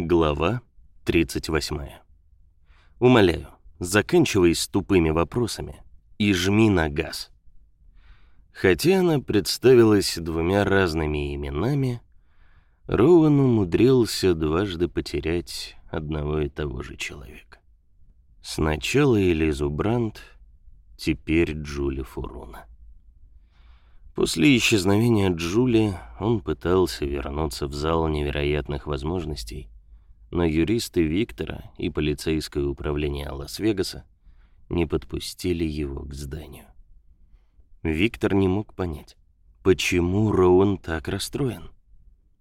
Глава 38. Умоляю, заканчивай с тупыми вопросами и жми на газ. Хотя она представилась двумя разными именами, Роуэн умудрился дважды потерять одного и того же человека. Сначала Элизу Брандт, теперь Джули Фуруна. После исчезновения Джули он пытался вернуться в зал невероятных возможностей, но юристы Виктора и полицейское управление Лас-Вегаса не подпустили его к зданию. Виктор не мог понять, почему Роуэн так расстроен.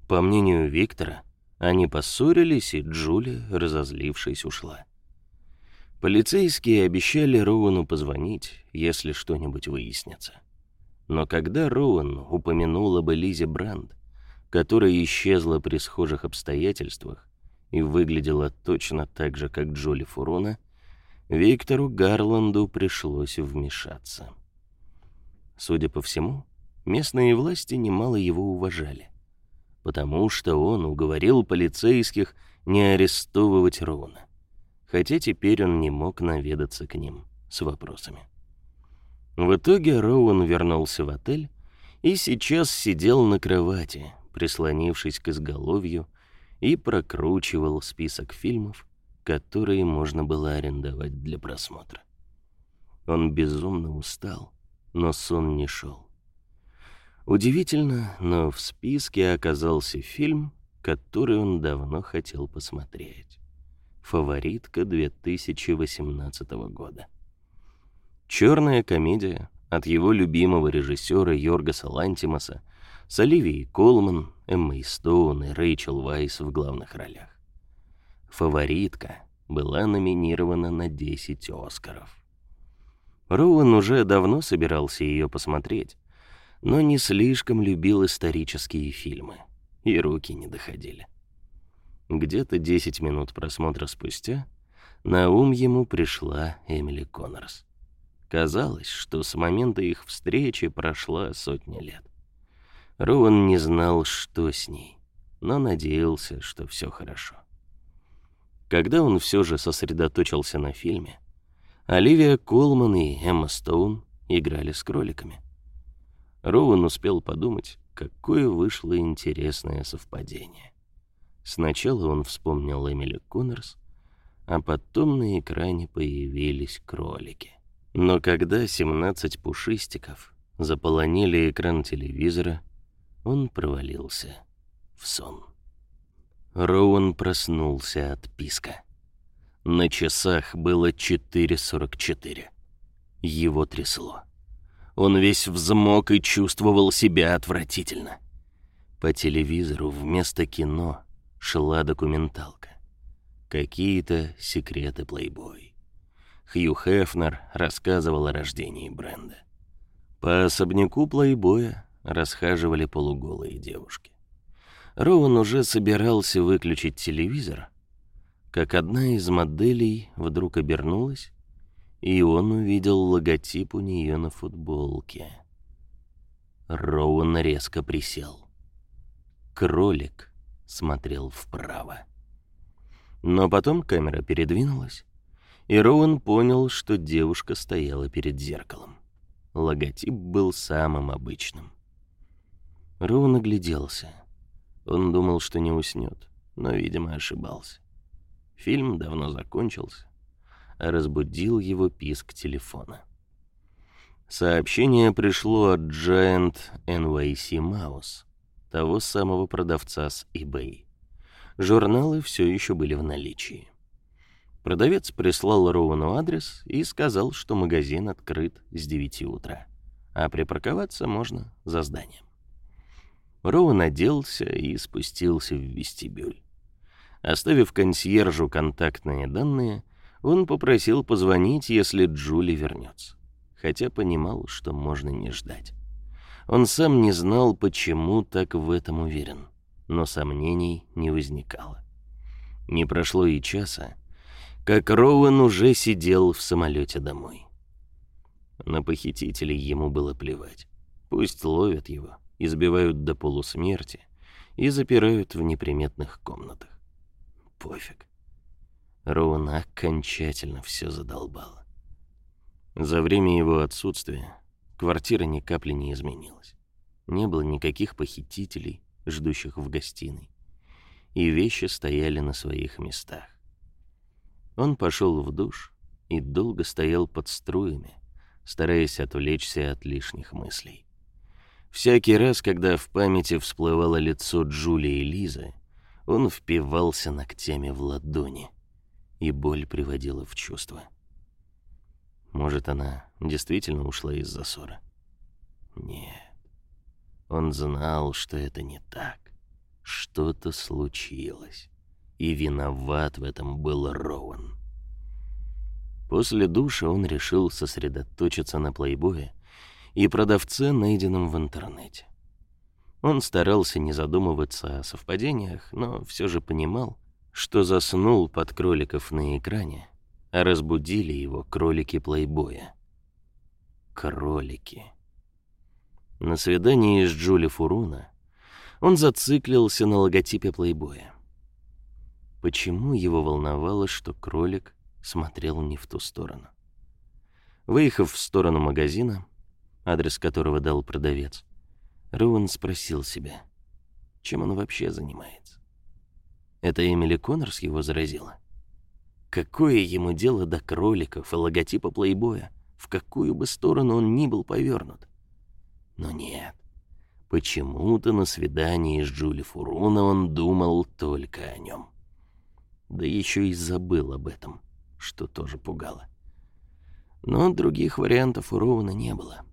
По мнению Виктора, они поссорились, и Джули, разозлившись, ушла. Полицейские обещали Роуэну позвонить, если что-нибудь выяснится. Но когда Роуэн упомянул об Элизе Бранд, которая исчезла при схожих обстоятельствах, и выглядела точно так же, как Джоли Фурона, Виктору Гарланду пришлось вмешаться. Судя по всему, местные власти немало его уважали, потому что он уговорил полицейских не арестовывать Роуна, хотя теперь он не мог наведаться к ним с вопросами. В итоге Роуэн вернулся в отель и сейчас сидел на кровати, прислонившись к изголовью и прокручивал список фильмов, которые можно было арендовать для просмотра. Он безумно устал, но сон не шел. Удивительно, но в списке оказался фильм, который он давно хотел посмотреть. Фаворитка 2018 года. Черная комедия от его любимого режиссера Йоргаса Лантимаса с Оливией Колман, Эммой Стоун и Рэйчел Вайс в главных ролях. Фаворитка была номинирована на 10 Оскаров. Роуэн уже давно собирался ее посмотреть, но не слишком любил исторические фильмы, и руки не доходили. Где-то 10 минут просмотра спустя на ум ему пришла Эмили Коннорс. Казалось, что с момента их встречи прошла сотня лет. Роуэн не знал, что с ней, но надеялся, что все хорошо. Когда он все же сосредоточился на фильме, Оливия Колман и Эмма Стоун играли с кроликами. Роуэн успел подумать, какое вышло интересное совпадение. Сначала он вспомнил Эмили Коннорс, а потом на экране появились кролики. Но когда 17 пушистиков заполонили экран телевизора, он провалился в сон. Роуэн проснулся от писка. На часах было 4.44. Его трясло. Он весь взмок и чувствовал себя отвратительно. По телевизору вместо кино шла документалка. Какие-то секреты плейбой. Хью Хефнер рассказывал о рождении бренда. По особняку плейбоя расхаживали полуголые девушки. Роуэн уже собирался выключить телевизор, как одна из моделей вдруг обернулась, и он увидел логотип у нее на футболке. Роуэн резко присел. Кролик смотрел вправо. Но потом камера передвинулась, и Роуэн понял, что девушка стояла перед зеркалом. Логотип был самым обычным. Роу нагляделся. Он думал, что не уснет, но, видимо, ошибался. Фильм давно закончился, а разбудил его писк телефона. Сообщение пришло от Giant NYC Mouse, того самого продавца с eBay. Журналы все еще были в наличии. Продавец прислал Роуэну адрес и сказал, что магазин открыт с 9 утра, а припарковаться можно за зданием. Роуэн оделся и спустился в вестибюль. Оставив консьержу контактные данные, он попросил позвонить, если Джули вернется, хотя понимал, что можно не ждать. Он сам не знал, почему так в этом уверен, но сомнений не возникало. Не прошло и часа, как Роуэн уже сидел в самолете домой. На похитителей ему было плевать. Пусть ловят его, избивают до полусмерти и запирают в неприметных комнатах. пофиг. Роуэн окончательно все задолбало. За время его отсутствия квартира ни капли не изменилась. Не было никаких похитителей, ждущих в гостиной. И вещи стояли на своих местах. Он пошел в душ и долго стоял под струями, стараясь отвлечься от лишних мыслей. Всякий раз, когда в памяти всплывало лицо Джулии и Лизы, он впивался ногтями в ладони, и боль приводила в чувство. Может, она действительно ушла из-за ссоры? Нет. Он знал, что это не так. Что-то случилось. И виноват в этом был Роуэн. После душа он решил сосредоточиться на плейбое и продавце, найденном в интернете. Он старался не задумываться о совпадениях, но все же понимал, что заснул под кроликов на экране, а разбудили его кролики плейбоя. Кролики. На свидании с Джули Фуруна он зациклился на логотипе плейбоя. Почему его волновало, что кролик смотрел не в ту сторону? Выехав в сторону магазина, адрес которого дал продавец, Роуэн спросил себя, чем он вообще занимается. Это Эмили Коннорс его заразила? Какое ему дело до кроликов и логотипа плейбоя, в какую бы сторону он ни был повернут? Но нет. Почему-то на свидании с Джули Фуруна он думал только о нем. Да еще и забыл об этом, что тоже пугало. Но других вариантов у Роуна не было.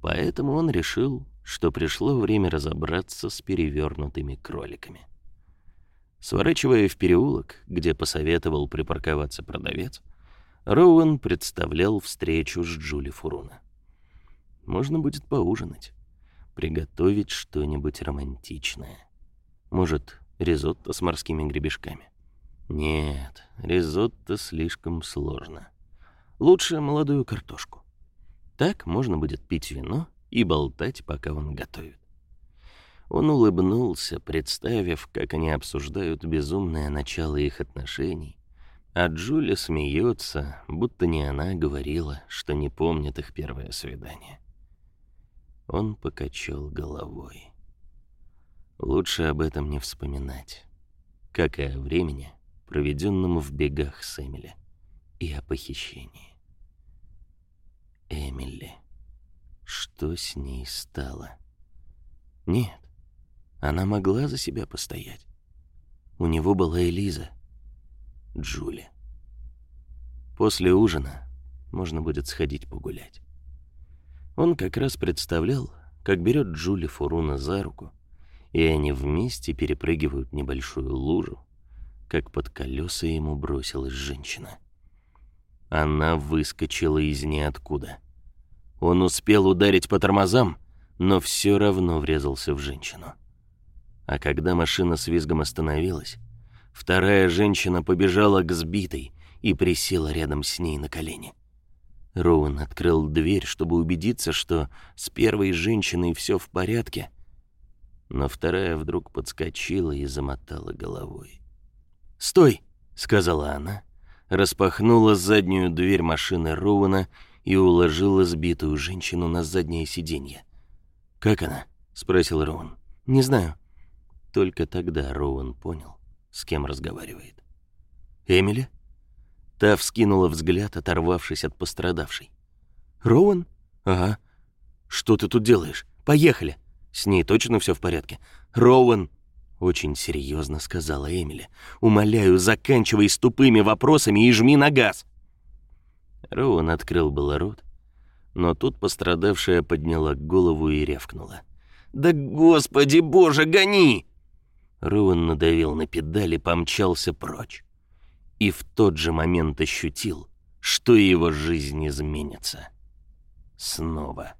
Поэтому он решил, что пришло время разобраться с перевернутыми кроликами. Сворачивая в переулок, где посоветовал припарковаться продавец, Роуэн представлял встречу с Джули Фуруна. Можно будет поужинать, приготовить что-нибудь романтичное. Может, ризотто с морскими гребешками. Нет, ризотто слишком сложно. Лучше молодую картошку. Так можно будет пить вино и болтать, пока он готовит. Он улыбнулся, представив, как они обсуждают безумное начало их отношений, а Джулия смеется, будто не она говорила, что не помнит их первое свидание. Он покачал головой. Лучше об этом не вспоминать, как и о времени, проведенном в бегах с Эмили, и о похищении. Эмили. Что с ней стало? Нет, она могла за себя постоять. У него была Элиза, Джули. После ужина можно будет сходить погулять. Он как раз представлял, как берет Джули Фуруна за руку, и они вместе перепрыгивают небольшую лужу, как под колеса ему бросилась женщина. Она выскочила из ниоткуда. Он успел ударить по тормозам, но все равно врезался в женщину. А когда машина с визгом остановилась, вторая женщина побежала к сбитой и присела рядом с ней на колени. Роуэн открыл дверь, чтобы убедиться, что с первой женщиной все в порядке, но вторая вдруг подскочила и замотала головой. «Стой!» — сказала она, распахнула заднюю дверь машины Роуэна уложила сбитую женщину на заднее сиденье. «Как она?» — спросил Роуэн. «Не знаю». Только тогда Роуэн понял, с кем разговаривает. «Эмили?» Та вскинула взгляд, оторвавшись от пострадавшей. «Роуэн? Ага. Что ты тут делаешь? Поехали!» С ней точно все в порядке. «Роуэн!» Очень серьезно сказала Эмили. «Умоляю, заканчивай с тупыми вопросами и жми на газ!» Роуэн открыл было рот, но тут пострадавшая подняла голову и рявкнула. «Да господи боже, гони!» Роуэн надавил на педали, помчался прочь и в тот же момент ощутил, что его жизнь изменится. Снова.